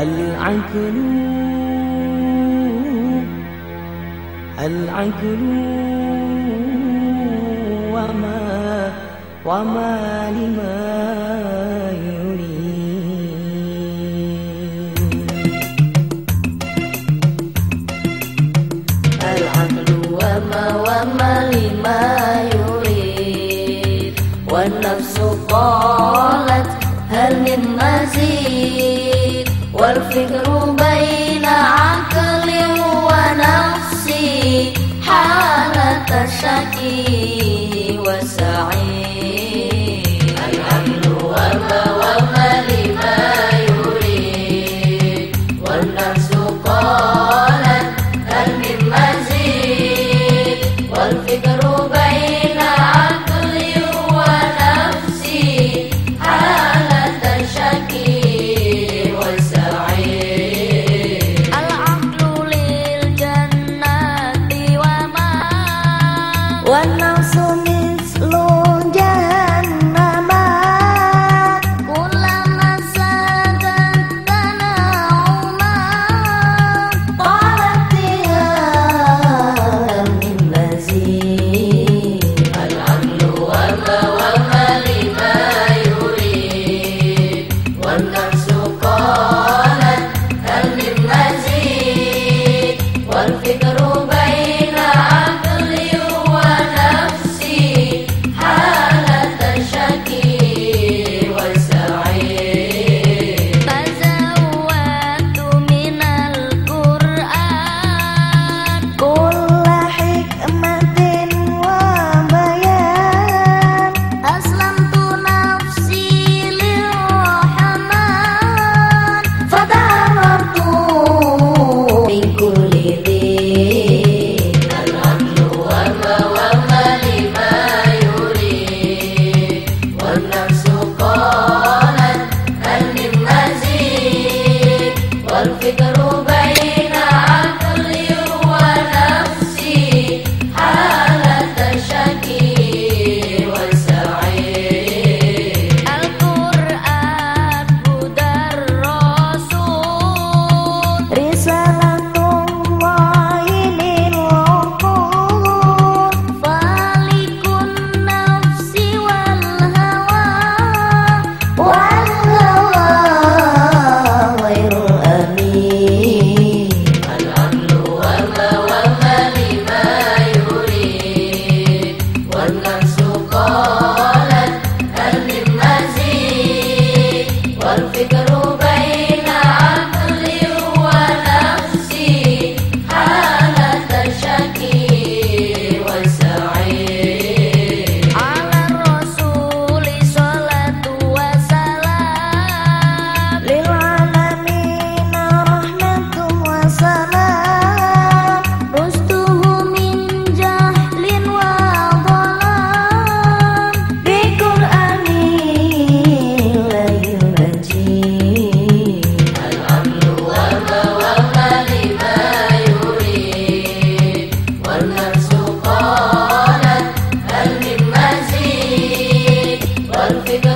العقل العقل وما وما لمن بين عقلي ونفسي حالة شقي وسعيد. claro que claro. One thing